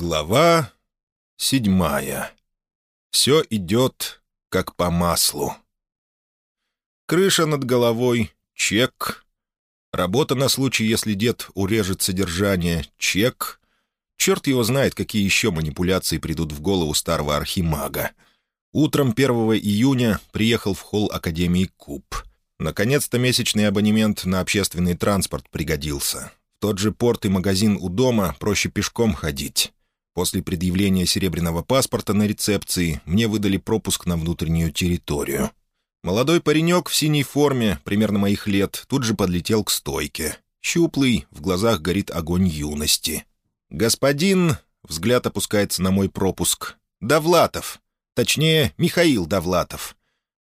Глава седьмая. Все идет как по маслу. Крыша над головой — чек. Работа на случай, если дед урежет содержание — чек. Черт его знает, какие еще манипуляции придут в голову старого архимага. Утром 1 июня приехал в холл Академии Куб. Наконец-то месячный абонемент на общественный транспорт пригодился. В тот же порт и магазин у дома проще пешком ходить. После предъявления серебряного паспорта на рецепции мне выдали пропуск на внутреннюю территорию. Молодой паренек в синей форме, примерно моих лет, тут же подлетел к стойке. Щуплый, в глазах горит огонь юности. «Господин...» — взгляд опускается на мой пропуск. «Довлатов. Точнее, Михаил Довлатов.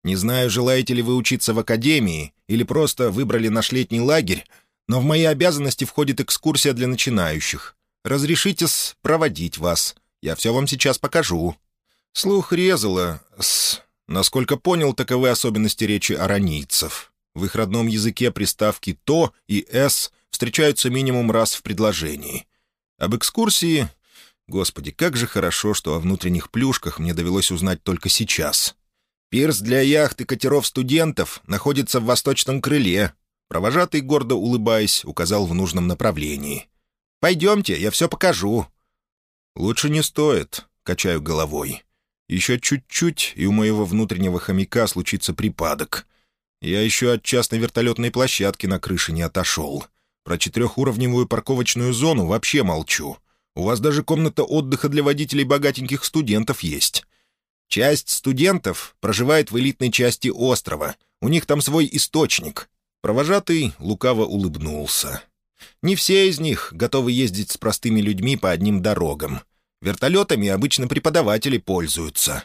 Не знаю, желаете ли вы учиться в академии или просто выбрали наш летний лагерь, но в мои обязанности входит экскурсия для начинающих. Разрешите-с проводить вас. Я все вам сейчас покажу». Слух резало с... Насколько понял, таковы особенности речи аранийцев. В их родном языке приставки «то» и «с» встречаются минимум раз в предложении. Об экскурсии... Господи, как же хорошо, что о внутренних плюшках мне довелось узнать только сейчас. Пирс для яхт и катеров студентов находится в восточном крыле. Провожатый, гордо улыбаясь, указал в нужном направлении. Пойдемте, я все покажу». «Лучше не стоит», — качаю головой. «Еще чуть-чуть, и у моего внутреннего хомяка случится припадок. Я еще от частной вертолетной площадки на крыше не отошел. Про четырехуровневую парковочную зону вообще молчу. У вас даже комната отдыха для водителей богатеньких студентов есть. Часть студентов проживает в элитной части острова. У них там свой источник». Провожатый лукаво улыбнулся. Не все из них готовы ездить с простыми людьми по одним дорогам. Вертолетами обычно преподаватели пользуются.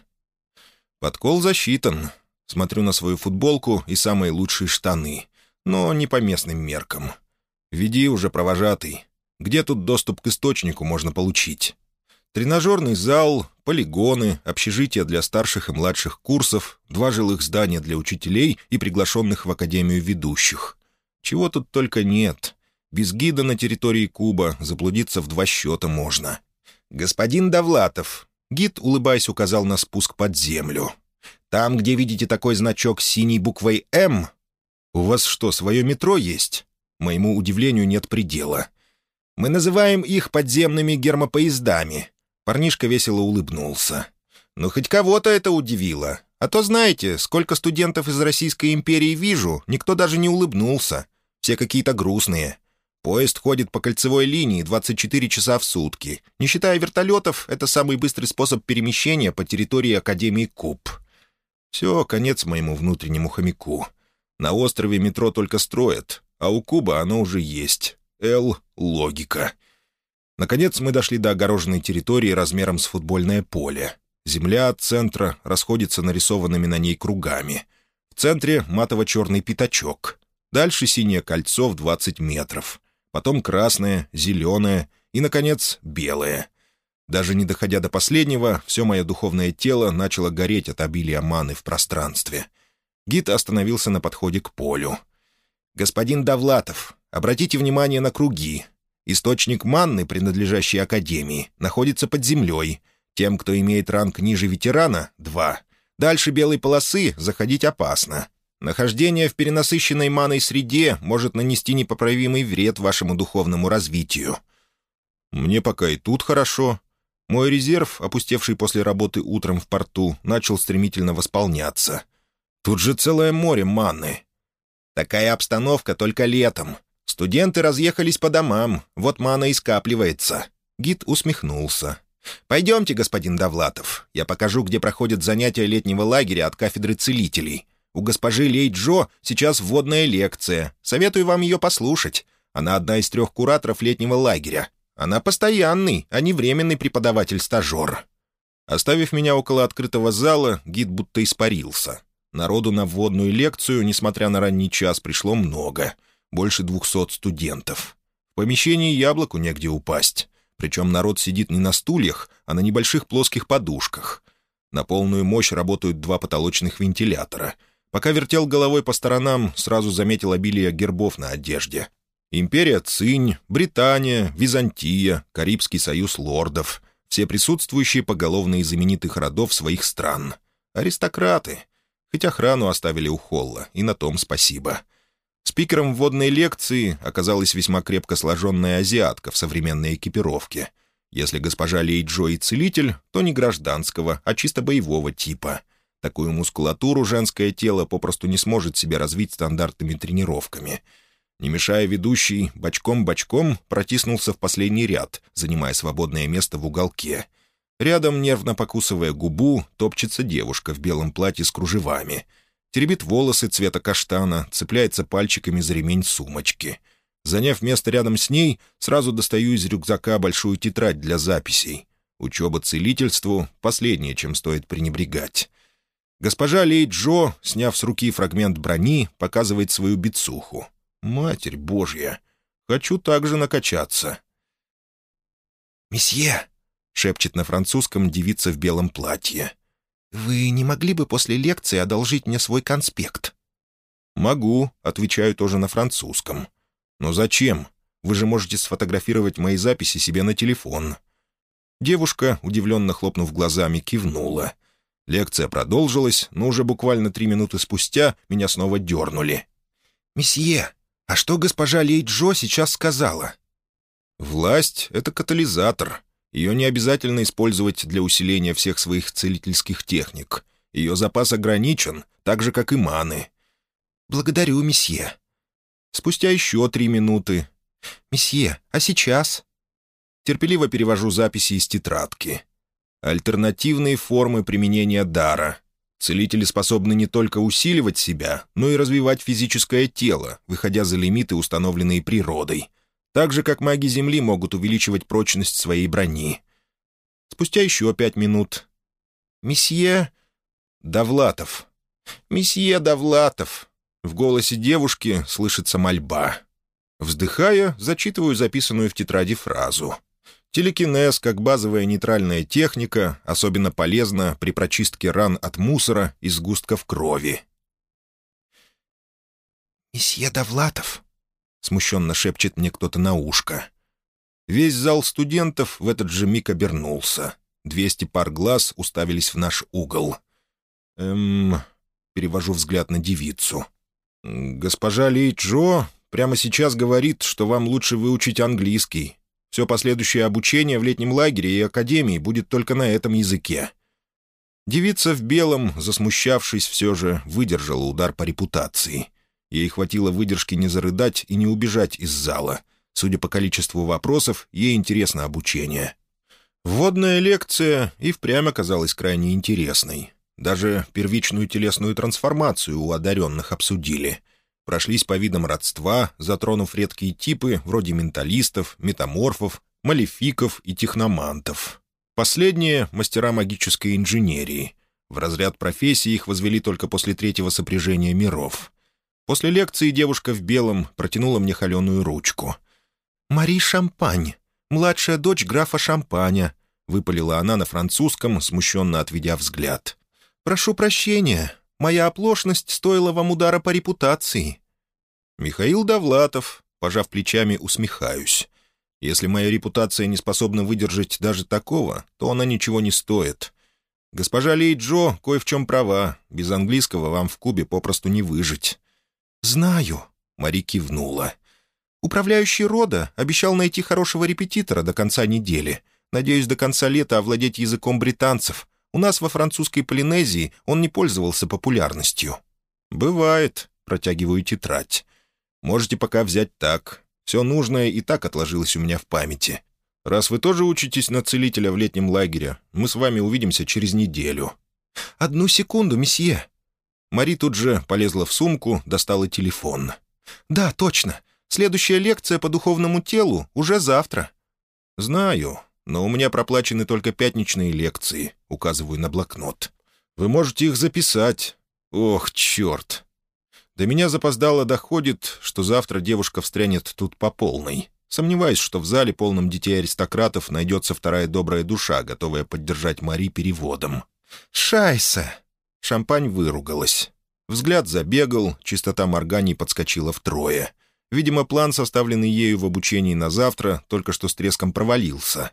Подкол засчитан. Смотрю на свою футболку и самые лучшие штаны. Но не по местным меркам. Веди уже, провожатый. Где тут доступ к источнику можно получить? Тренажерный зал, полигоны, общежития для старших и младших курсов, два жилых здания для учителей и приглашенных в академию ведущих. Чего тут только нет. Без гида на территории Куба заблудиться в два счета можно. «Господин Довлатов», — гид, улыбаясь, указал на спуск под землю. «Там, где видите такой значок с синей буквой «М», у вас что, свое метро есть?» Моему удивлению нет предела. «Мы называем их подземными гермопоездами». Парнишка весело улыбнулся. «Ну, хоть кого-то это удивило. А то, знаете, сколько студентов из Российской империи вижу, никто даже не улыбнулся. Все какие-то грустные. Поезд ходит по кольцевой линии 24 часа в сутки. Не считая вертолетов, это самый быстрый способ перемещения по территории Академии Куб. Все, конец моему внутреннему хомяку. На острове метро только строят, а у Куба оно уже есть. Л — логика. Наконец мы дошли до огороженной территории размером с футбольное поле. Земля от центра расходится нарисованными на ней кругами. В центре матово-черный пятачок. Дальше синее кольцо в 20 метров потом красное, зеленое и, наконец, белое. Даже не доходя до последнего, все мое духовное тело начало гореть от обилия маны в пространстве. Гид остановился на подходе к полю. «Господин Давлатов, обратите внимание на круги. Источник манны, принадлежащий Академии, находится под землей. Тем, кто имеет ранг ниже ветерана — два. Дальше белой полосы заходить опасно. Нахождение в перенасыщенной маной среде может нанести непоправимый вред вашему духовному развитию. Мне пока и тут хорошо. Мой резерв, опустевший после работы утром в порту, начал стремительно восполняться. Тут же целое море маны. Такая обстановка только летом. Студенты разъехались по домам, вот мана и скапливается. Гид усмехнулся. «Пойдемте, господин Довлатов. Я покажу, где проходят занятия летнего лагеря от кафедры целителей. У госпожи Лей Джо сейчас вводная лекция. Советую вам ее послушать. Она одна из трех кураторов летнего лагеря. Она постоянный, а не временный преподаватель-стажер». Оставив меня около открытого зала, гид будто испарился. Народу на вводную лекцию, несмотря на ранний час, пришло много. Больше двухсот студентов. В помещении яблоку негде упасть. Причем народ сидит не на стульях, а на небольших плоских подушках. На полную мощь работают два потолочных вентилятора — Пока вертел головой по сторонам, сразу заметил обилие гербов на одежде. Империя Цинь, Британия, Византия, Карибский союз лордов. все присутствующие поголовно из именитых родов своих стран. Аристократы. Хоть охрану оставили у холла, и на том спасибо. Спикером вводной лекции оказалась весьма крепко сложенная азиатка в современной экипировке. Если госпожа Лей Джо и целитель, то не гражданского, а чисто боевого типа. Такую мускулатуру женское тело попросту не сможет себе развить стандартными тренировками. Не мешая ведущий, бочком-бочком протиснулся в последний ряд, занимая свободное место в уголке. Рядом, нервно покусывая губу, топчется девушка в белом платье с кружевами — теребит волосы цвета каштана, цепляется пальчиками за ремень сумочки. Заняв место рядом с ней, сразу достаю из рюкзака большую тетрадь для записей. Учеба целительству — последнее, чем стоит пренебрегать. Госпожа Лей Джо, сняв с руки фрагмент брони, показывает свою бицуху. «Матерь Божья! Хочу также накачаться!» «Месье!» — шепчет на французском девица в белом платье. «Вы не могли бы после лекции одолжить мне свой конспект?» «Могу», — отвечаю тоже на французском. «Но зачем? Вы же можете сфотографировать мои записи себе на телефон». Девушка, удивленно хлопнув глазами, кивнула. Лекция продолжилась, но уже буквально три минуты спустя меня снова дернули. «Месье, а что госпожа Лей Джо сейчас сказала?» «Власть — это катализатор. Ее не обязательно использовать для усиления всех своих целительских техник. Ее запас ограничен, так же, как и маны. «Благодарю, месье». Спустя еще три минуты. «Месье, а сейчас?» Терпеливо перевожу записи из тетрадки. Альтернативные формы применения дара. Целители способны не только усиливать себя, но и развивать физическое тело, выходя за лимиты, установленные природой так же, как маги Земли могут увеличивать прочность своей брони. Спустя еще пять минут. «Месье Давлатов! Месье Давлатов!» В голосе девушки слышится мольба. Вздыхая, зачитываю записанную в тетради фразу. Телекинез, как базовая нейтральная техника, особенно полезна при прочистке ран от мусора и сгустков крови. «Месье Давлатов», — смущенно шепчет мне кто-то на ушко. Весь зал студентов в этот же миг обернулся. Двести пар глаз уставились в наш угол. «Эм...» — перевожу взгляд на девицу. «Госпожа Ли Джо прямо сейчас говорит, что вам лучше выучить английский. Все последующее обучение в летнем лагере и академии будет только на этом языке». Девица в белом, засмущавшись все же, выдержала удар по репутации — Ей хватило выдержки не зарыдать и не убежать из зала. Судя по количеству вопросов, ей интересно обучение. Вводная лекция и впрямь оказалась крайне интересной. Даже первичную телесную трансформацию у одаренных обсудили. Прошлись по видам родства, затронув редкие типы вроде менталистов, метаморфов, малефиков и техномантов. Последние — мастера магической инженерии. В разряд профессии их возвели только после третьего сопряжения миров — После лекции девушка в белом протянула мне холеную ручку. «Мари Шампань, младшая дочь графа Шампаня», — выпалила она на французском, смущенно отведя взгляд. «Прошу прощения, моя оплошность стоила вам удара по репутации». «Михаил Довлатов», пожав плечами, усмехаюсь. «Если моя репутация не способна выдержать даже такого, то она ничего не стоит. Госпожа Лей Джо кое в чем права, без английского вам в Кубе попросту не выжить». «Знаю», — Мари кивнула. «Управляющий рода обещал найти хорошего репетитора до конца недели. Надеюсь, до конца лета овладеть языком британцев. У нас во французской Полинезии он не пользовался популярностью». «Бывает», — протягиваю тетрадь. «Можете пока взять так. Все нужное и так отложилось у меня в памяти. Раз вы тоже учитесь на целителя в летнем лагере, мы с вами увидимся через неделю». «Одну секунду, месье», Мари тут же полезла в сумку, достала телефон. «Да, точно. Следующая лекция по духовному телу уже завтра». «Знаю, но у меня проплачены только пятничные лекции», — указываю на блокнот. «Вы можете их записать. Ох, черт!» До меня запоздало доходит, что завтра девушка встрянет тут по полной. Сомневаюсь, что в зале, полном детей аристократов, найдется вторая добрая душа, готовая поддержать Мари переводом. «Шайса!» Шампань выругалась. Взгляд забегал, чистота морганий подскочила втрое. Видимо, план, составленный ею в обучении на завтра, только что с треском провалился.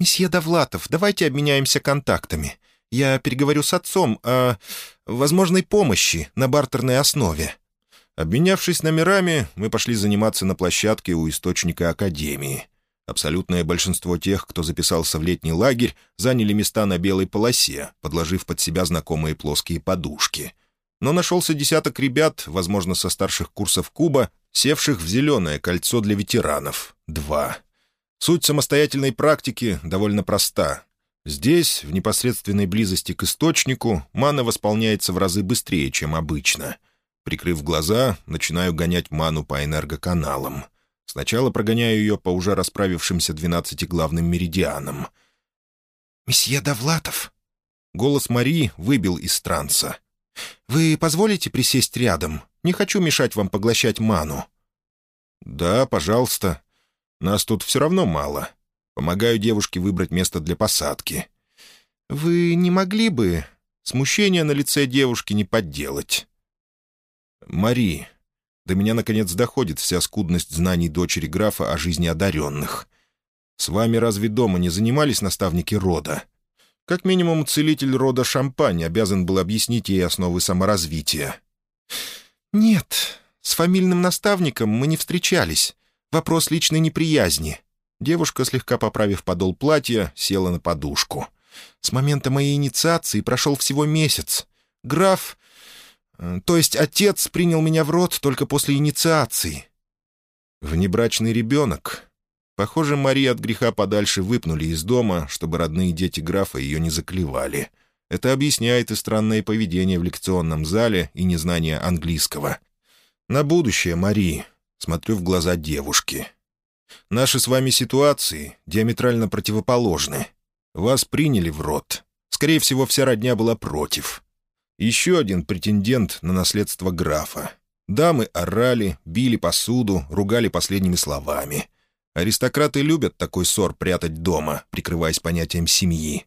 «Месье Довлатов, давайте обменяемся контактами. Я переговорю с отцом о возможной помощи на бартерной основе». Обменявшись номерами, мы пошли заниматься на площадке у источника Академии. Абсолютное большинство тех, кто записался в летний лагерь, заняли места на белой полосе, подложив под себя знакомые плоские подушки. Но нашелся десяток ребят, возможно, со старших курсов Куба, севших в зеленое кольцо для ветеранов. Два. Суть самостоятельной практики довольно проста. Здесь, в непосредственной близости к источнику, мана восполняется в разы быстрее, чем обычно. Прикрыв глаза, начинаю гонять ману по энергоканалам. Сначала прогоняю ее по уже расправившимся двенадцати главным меридианам. «Месье Довлатов!» Голос Марии выбил из транса. «Вы позволите присесть рядом? Не хочу мешать вам поглощать ману». «Да, пожалуйста. Нас тут все равно мало. Помогаю девушке выбрать место для посадки. «Вы не могли бы...» Смущение на лице девушки не подделать. «Мари, до меня, наконец, доходит вся скудность знаний дочери графа о жизни одаренных. С вами разве дома не занимались наставники рода? Как минимум, целитель рода Шампань обязан был объяснить ей основы саморазвития». «Нет, с фамильным наставником мы не встречались. Вопрос личной неприязни. Девушка, слегка поправив подол платья, села на подушку. «С момента моей инициации прошел всего месяц. Граф, э, то есть отец, принял меня в рот только после инициации». «Внебрачный ребенок?» Похоже, Мари от греха подальше выпнули из дома, чтобы родные дети графа ее не заклевали. Это объясняет и странное поведение в лекционном зале, и незнание английского. «На будущее, Мари», — смотрю в глаза девушки. Наши с вами ситуации диаметрально противоположны. Вас приняли в рот. Скорее всего, вся родня была против. Еще один претендент на наследство графа. Дамы орали, били посуду, ругали последними словами. Аристократы любят такой ссор прятать дома, прикрываясь понятием семьи.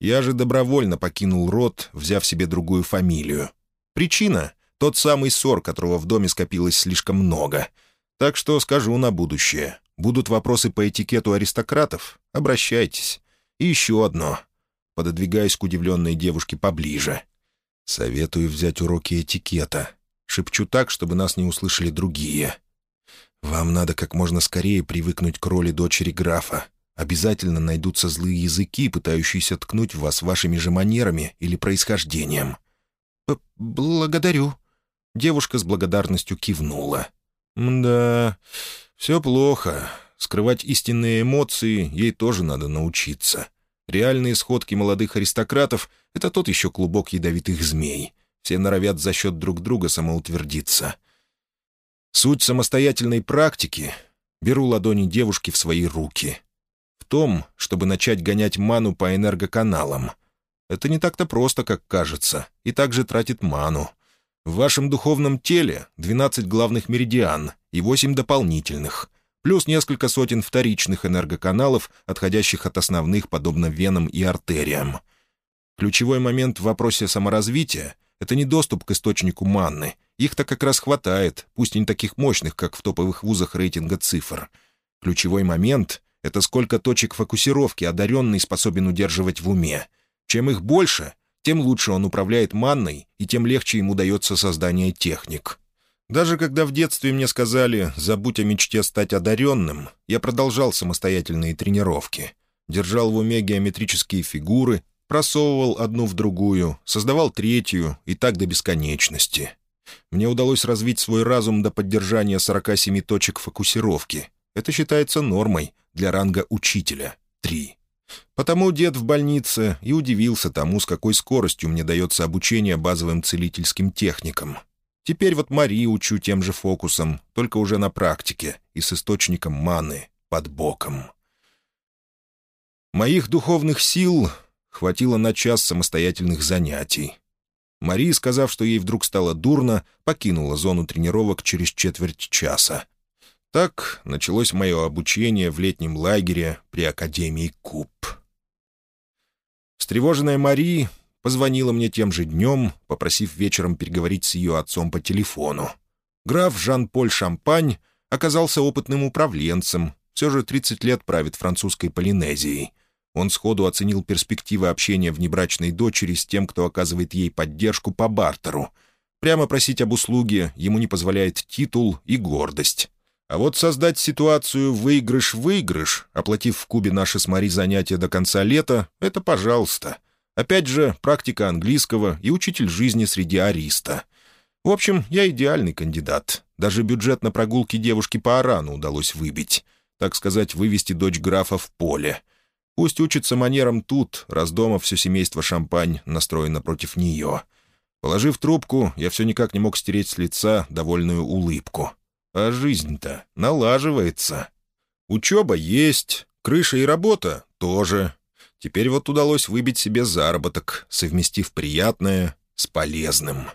Я же добровольно покинул род, взяв себе другую фамилию. Причина — тот самый ссор, которого в доме скопилось слишком много. Так что скажу на будущее. Будут вопросы по этикету аристократов? Обращайтесь. И еще одно. Пододвигаясь к удивленной девушке поближе. Советую взять уроки этикета. Шепчу так, чтобы нас не услышали другие. Вам надо как можно скорее привыкнуть к роли дочери графа. Обязательно найдутся злые языки, пытающиеся ткнуть в вас вашими же манерами или происхождением. «Благодарю». Девушка с благодарностью кивнула. «Да, «Все плохо. Скрывать истинные эмоции ей тоже надо научиться. Реальные сходки молодых аристократов — это тот еще клубок ядовитых змей. Все норовят за счет друг друга самоутвердиться. Суть самостоятельной практики — беру ладони девушки в свои руки. В том, чтобы начать гонять ману по энергоканалам. Это не так-то просто, как кажется, и также тратит ману. В вашем духовном теле 12 главных меридиан — и восемь дополнительных, плюс несколько сотен вторичных энергоканалов, отходящих от основных, подобно венам и артериям. Ключевой момент в вопросе саморазвития — это не доступ к источнику манны. Их-то как раз хватает, пусть не таких мощных, как в топовых вузах рейтинга цифр. Ключевой момент — это сколько точек фокусировки одаренный способен удерживать в уме. Чем их больше, тем лучше он управляет манной, и тем легче ему дается создание техник. Даже когда в детстве мне сказали «забудь о мечте стать одаренным», я продолжал самостоятельные тренировки. Держал в уме геометрические фигуры, просовывал одну в другую, создавал третью и так до бесконечности. Мне удалось развить свой разум до поддержания 47 точек фокусировки. Это считается нормой для ранга учителя — три. Потому дед в больнице и удивился тому, с какой скоростью мне дается обучение базовым целительским техникам — Теперь вот Мари учу тем же фокусом, только уже на практике и с источником маны под боком. Моих духовных сил хватило на час самостоятельных занятий. Мари, сказав, что ей вдруг стало дурно, покинула зону тренировок через четверть часа. Так началось мое обучение в летнем лагере при Академии Куб. Встревоженная Мари Позвонила мне тем же днем, попросив вечером переговорить с ее отцом по телефону. Граф Жан-Поль Шампань оказался опытным управленцем, все же 30 лет правит французской Полинезией. Он сходу оценил перспективы общения внебрачной дочери с тем, кто оказывает ей поддержку по бартеру. Прямо просить об услуге ему не позволяет титул и гордость. А вот создать ситуацию «выигрыш-выигрыш», оплатив в Кубе наши с Мари занятия до конца лета, это пожалуйста. Опять же, практика английского и учитель жизни среди ариста. В общем, я идеальный кандидат. Даже бюджет на прогулки девушки по Арану удалось выбить. Так сказать, вывести дочь графа в поле. Пусть учится манерам тут, раз дома все семейство Шампань настроено против нее. Положив трубку, я все никак не мог стереть с лица довольную улыбку. А жизнь-то налаживается. Учеба есть, крыша и работа тоже. Теперь вот удалось выбить себе заработок, совместив приятное с полезным.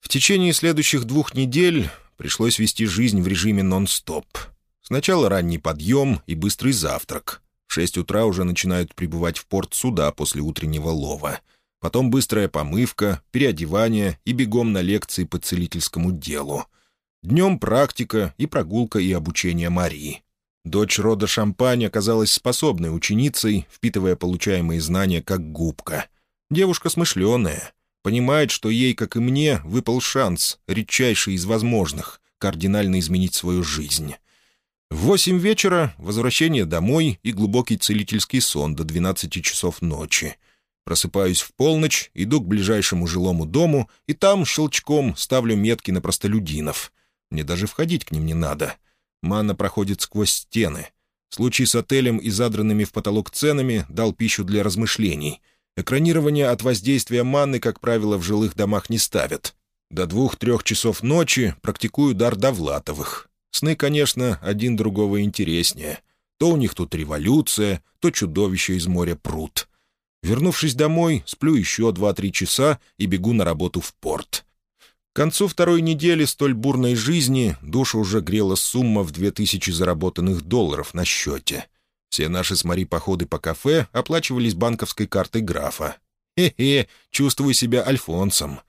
В течение следующих двух недель пришлось вести жизнь в режиме нон-стоп. Сначала ранний подъем и быстрый завтрак. В шесть утра уже начинают прибывать в порт суда после утреннего лова. Потом быстрая помывка, переодевание и бегом на лекции по целительскому делу. Днем практика и прогулка и обучение Марии. Дочь рода Шампань оказалась способной ученицей, впитывая получаемые знания как губка. Девушка смышленая, понимает, что ей, как и мне, выпал шанс, редчайший из возможных, кардинально изменить свою жизнь. В восемь вечера возвращение домой и глубокий целительский сон до двенадцати часов ночи. Просыпаюсь в полночь, иду к ближайшему жилому дому, и там щелчком ставлю метки на простолюдинов. Мне даже входить к ним не надо. Манна проходит сквозь стены. Случай с отелем и задранными в потолок ценами дал пищу для размышлений. Экранирование от воздействия манны, как правило, в жилых домах не ставят. До двух-трех часов ночи практикую дар Довлатовых. Сны, конечно, один другого интереснее. То у них тут революция, то чудовище из моря пруд. Вернувшись домой, сплю еще два-три часа и бегу на работу в порт. К концу второй недели столь бурной жизни душу уже грела сумма в две тысячи заработанных долларов на счете. Все наши с Мари походы по кафе оплачивались банковской картой графа. Хе-хе, чувствую себя альфонсом.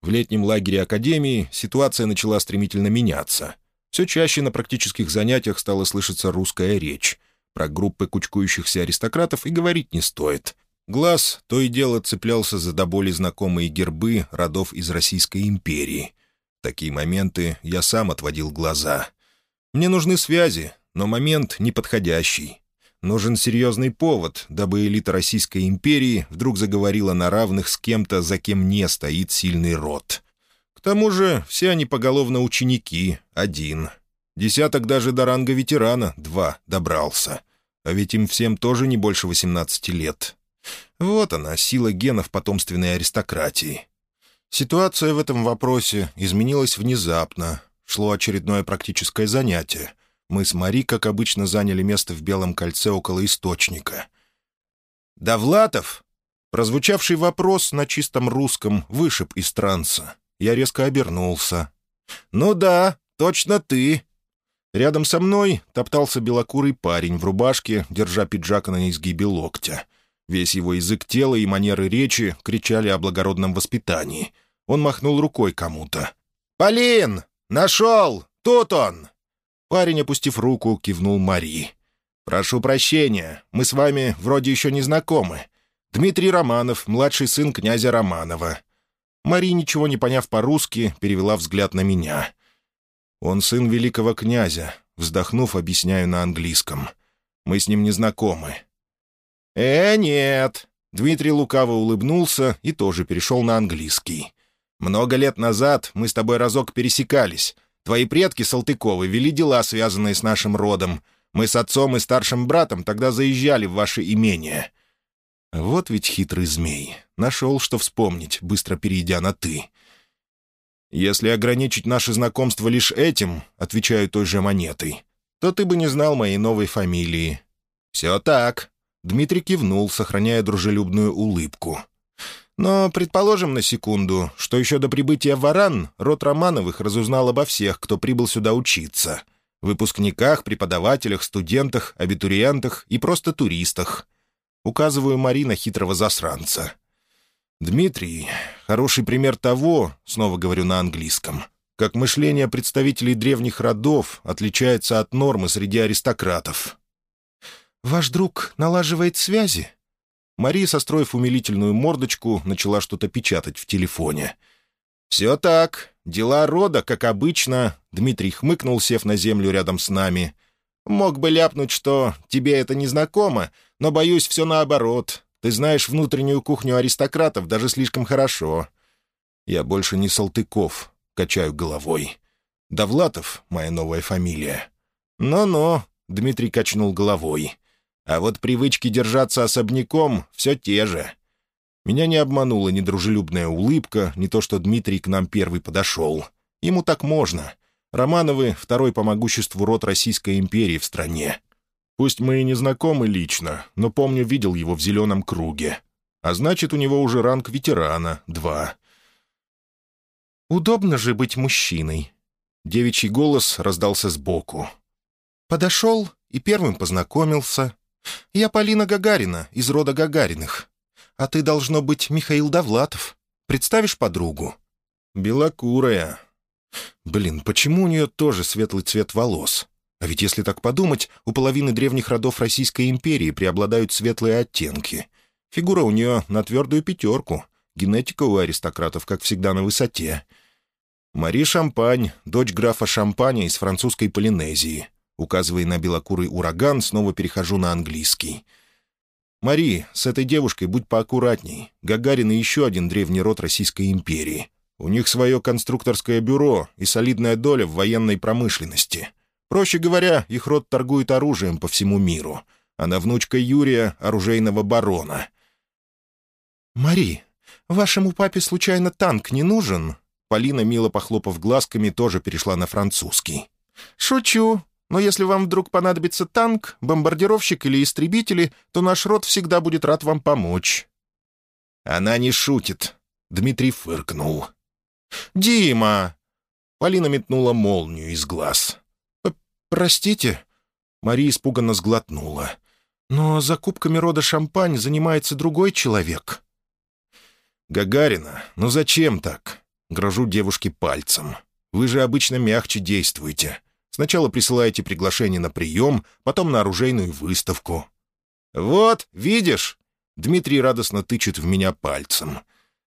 В летнем лагере Академии ситуация начала стремительно меняться. Все чаще на практических занятиях стала слышаться русская речь. Про группы кучкующихся аристократов и говорить не стоит. Глаз то и дело цеплялся за до боли знакомые гербы родов из Российской империи. В такие моменты я сам отводил глаза. Мне нужны связи, но момент неподходящий. Нужен серьезный повод, дабы элита Российской империи вдруг заговорила на равных с кем-то, за кем не стоит сильный род. К тому же все они поголовно ученики, один. Десяток даже до ранга ветерана, два, добрался. А ведь им всем тоже не больше 18 лет. Вот она, сила генов потомственной аристократии. Ситуация в этом вопросе изменилась внезапно. Шло очередное практическое занятие. Мы с Мари, как обычно, заняли место в Белом кольце около источника. «Довлатов?» Прозвучавший вопрос на чистом русском вышиб из транса. Я резко обернулся. «Ну да, точно ты!» Рядом со мной топтался белокурый парень в рубашке, держа пиджак на изгибе локтя. Весь его язык тела и манеры речи кричали о благородном воспитании. Он махнул рукой кому-то. «Полин! Нашел! Тут он!» Парень, опустив руку, кивнул Мари. «Прошу прощения, мы с вами вроде еще не знакомы. Дмитрий Романов, младший сын князя Романова. Мари, ничего не поняв по-русски, перевела взгляд на меня. «Он сын великого князя», — вздохнув, объясняю на английском. «Мы с ним не знакомы». «Э, нет». Дмитрий лукаво улыбнулся и тоже перешел на английский. «Много лет назад мы с тобой разок пересекались. Твои предки Салтыковы вели дела, связанные с нашим родом. Мы с отцом и старшим братом тогда заезжали в ваше имение. Вот ведь хитрый змей. Нашел, что вспомнить, быстро перейдя на «ты». «Если ограничить наше знакомство лишь этим, — отвечаю той же монетой, — то ты бы не знал моей новой фамилии». «Все так». Дмитрий кивнул, сохраняя дружелюбную улыбку. «Но предположим на секунду, что еще до прибытия в Аран род Романовых разузнал обо всех, кто прибыл сюда учиться. Выпускниках, преподавателях, студентах, абитуриентах и просто туристах. Указываю Марина хитрого засранца. «Дмитрий — хороший пример того, снова говорю на английском, как мышление представителей древних родов отличается от нормы среди аристократов. Ваш друг налаживает связи?» Мария, состроив умилительную мордочку, начала что-то печатать в телефоне. «Все так. Дела рода, как обычно», — Дмитрий хмыкнул, сев на землю рядом с нами. «Мог бы ляпнуть, что тебе это не знакомо, но, боюсь, все наоборот. Ты знаешь внутреннюю кухню аристократов даже слишком хорошо». «Я больше не Салтыков», — качаю головой. «Довлатов — моя новая фамилия». «Но-но», — Дмитрий качнул головой. «А вот привычки держаться особняком все те же». Меня не обманула ни дружелюбная улыбка, ни то, что Дмитрий к нам первый подошел. Ему так можно. Романовы — второй по могуществу род Российской империи в стране. Пусть мы и не знакомы лично, но помню, видел его в зеленом круге. А значит, у него уже ранг ветерана — два. «Удобно же быть мужчиной», Девичий голос раздался сбоку. Подошел и первым познакомился. «Я Полина Гагарина, из рода Гагариных. А ты, должно быть, Михаил Довлатов. Представишь подругу?» «Белокурая». «Блин, почему у нее тоже светлый цвет волос? А ведь если так подумать, у половины древних родов Российской империи преобладают светлые оттенки. Фигура у нее на твердую пятерку. Генетика у аристократов, как всегда, на высоте. Мари Шампань, дочь графа Шампаня из французской Полинезии. Указывая на белокурый ураган, снова перехожу на английский. «Мари, с этой девушкой будь поаккуратней. Гагарин и еще один древний род Российской империи. У них свое конструкторское бюро и солидная доля в военной промышленности. Проще говоря, их род торгует оружием по всему миру. Она внучка Юрия, оружейного барона». «Мари, вашему папе случайно танк не нужен?» Полина, мило похлопав глазками, тоже перешла на французский. «Шучу. Но если вам вдруг понадобится танк, бомбардировщик или истребители, то наш род всегда будет рад вам помочь». «Она не шутит», — Дмитрий фыркнул. «Дима!» Полина метнула молнию из глаз. «Простите?» Мария испуганно сглотнула. «Но закупками рода шампань занимается другой человек». «Гагарина, ну зачем так? Грожу девушке пальцем. «Вы же обычно мягче действуете. Сначала присылаете приглашение на прием, потом на оружейную выставку». «Вот, видишь?» Дмитрий радостно тычет в меня пальцем.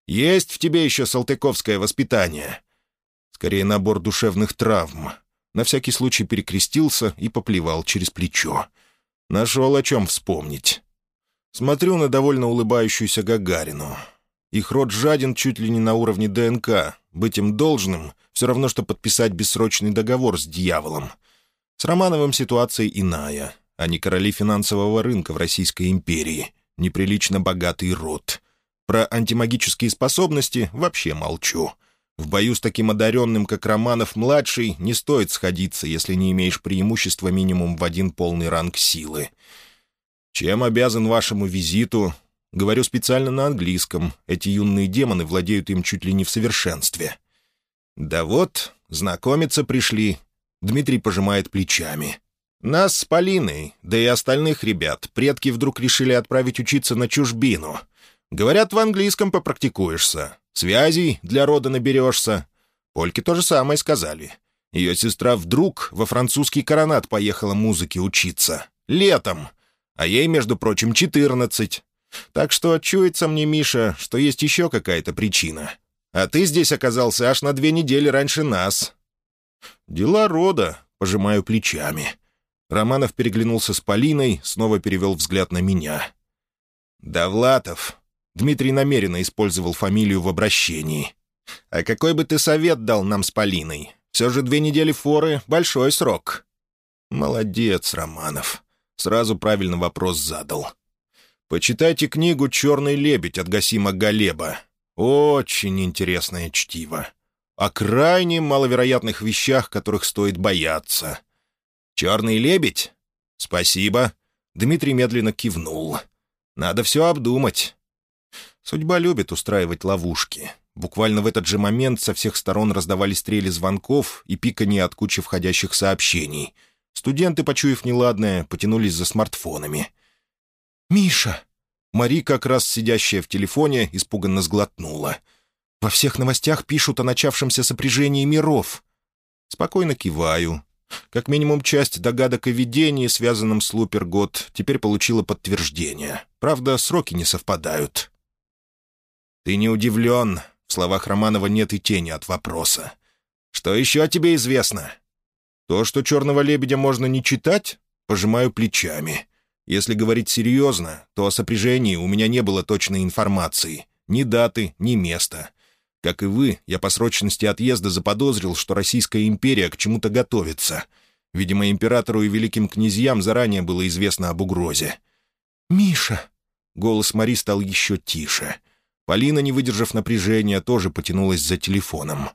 «Есть в тебе еще салтыковское воспитание». Скорее, набор душевных травм. На всякий случай перекрестился и поплевал через плечо. Нашел о чем вспомнить. Смотрю на довольно улыбающуюся Гагарину. Их род жаден чуть ли не на уровне ДНК. Быть им должным — все равно, что подписать бессрочный договор с дьяволом. С Романовым ситуация иная. Они короли финансового рынка в Российской империи. Неприлично богатый род. Про антимагические способности вообще молчу. В бою с таким одаренным, как Романов-младший, не стоит сходиться, если не имеешь преимущества минимум в один полный ранг силы. Чем обязан вашему визиту, Говорю специально на английском. Эти юные демоны владеют им чуть ли не в совершенстве. «Да вот, знакомиться пришли». Дмитрий пожимает плечами. «Нас с Полиной, да и остальных ребят, предки вдруг решили отправить учиться на чужбину. Говорят, в английском попрактикуешься, связей для рода наберешься. Польки то же самое сказали. Ее сестра вдруг во французский коронат поехала музыке учиться. Летом. А ей, между прочим, четырнадцать. Так что чуется мне, Миша, что есть еще какая-то причина. А ты здесь оказался аж на две недели раньше нас». «Дела рода», — пожимаю плечами. Романов переглянулся с Полиной, снова перевел взгляд на меня. «Довлатов». Дмитрий намеренно использовал фамилию в обращении. «А какой бы ты совет дал нам с Полиной? Все же две недели форы — большой срок». «Молодец, Романов». Сразу правильно вопрос задал. Почитайте книгу «Черный лебедь» от Гасима Галеба. Очень интересное чтиво. О крайне маловероятных вещах, которых стоит бояться. «Черный лебедь?» «Спасибо». Дмитрий медленно кивнул. «Надо все обдумать». Судьба любит устраивать ловушки. Буквально в этот же момент со всех сторон раздавались стрели звонков и пиканье от кучи входящих сообщений. Студенты, почуяв неладное, потянулись за смартфонами — «Миша!» Мари, как раз сидящая в телефоне, испуганно сглотнула. «Во всех новостях пишут о начавшемся сопряжении миров». Спокойно киваю. Как минимум часть догадок о видении, связанном с Лупергод, теперь получила подтверждение. Правда, сроки не совпадают. «Ты не удивлен?» В словах Романова нет и тени от вопроса. «Что еще о тебе известно?» «То, что «Черного лебедя» можно не читать?» Пожимаю плечами. Если говорить серьезно, то о сопряжении у меня не было точной информации. Ни даты, ни места. Как и вы, я по срочности отъезда заподозрил, что Российская империя к чему-то готовится. Видимо, императору и великим князьям заранее было известно об угрозе. «Миша!» — голос Мари стал еще тише. Полина, не выдержав напряжения, тоже потянулась за телефоном.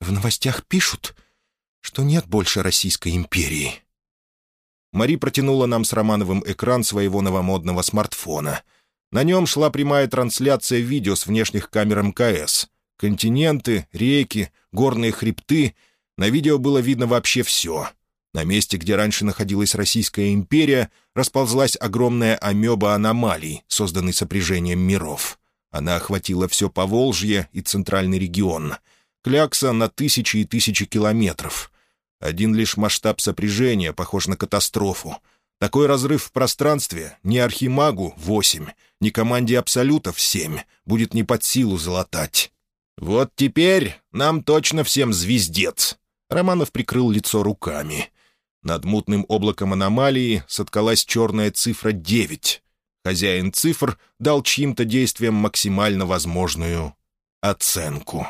«В новостях пишут, что нет больше Российской империи». Мари протянула нам с Романовым экран своего новомодного смартфона. На нем шла прямая трансляция видео с внешних камер МКС. Континенты, реки, горные хребты. На видео было видно вообще все. На месте, где раньше находилась Российская империя, расползлась огромная амеба аномалий, созданный сопряжением миров. Она охватила все Поволжье и центральный регион. Клякса на тысячи и тысячи километров. Один лишь масштаб сопряжения похож на катастрофу. Такой разрыв в пространстве ни Архимагу — восемь, ни команде Абсолютов — семь, будет не под силу залатать. «Вот теперь нам точно всем звездец!» Романов прикрыл лицо руками. Над мутным облаком аномалии соткалась черная цифра девять. Хозяин цифр дал чьим-то действиям максимально возможную оценку.